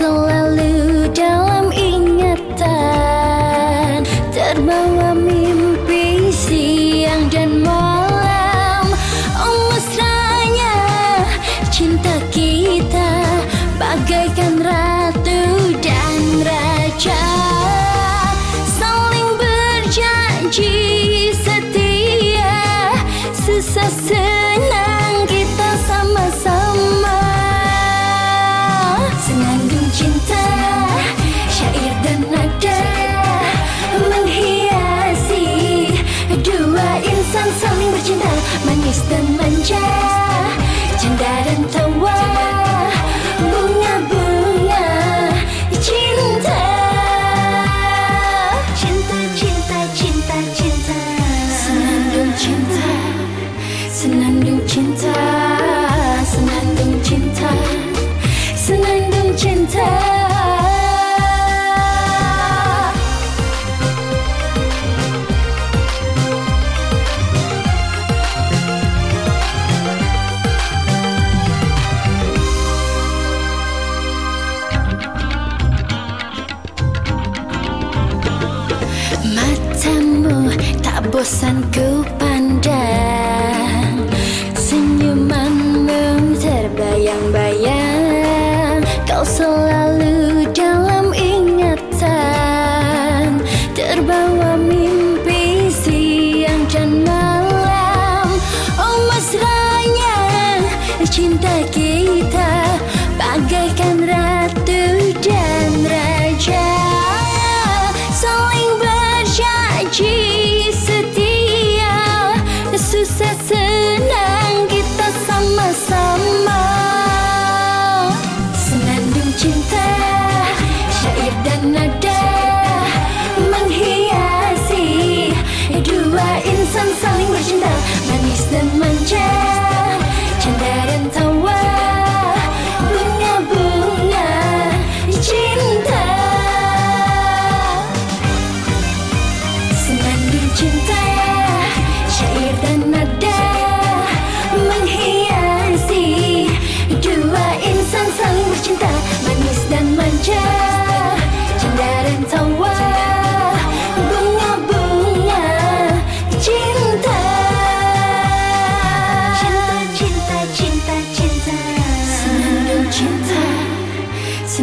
走了。 맛있던 만자 잔다른 터와 뭉아 뭉아 cinta. Cinta cinta cinta cinta. Senandung cinta. Senandung cinta. Senandung cinta. Senandung cinta. Bosan ku pandang Senyumanmu terbayang-bayang. Kau selalu dalam ingatan Terbawa mimpi siang dan malam. Oh mesranya cinta kita Bagaikan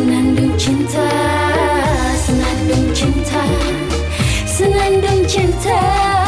Senandung cinta Senandung cinta Senandung cinta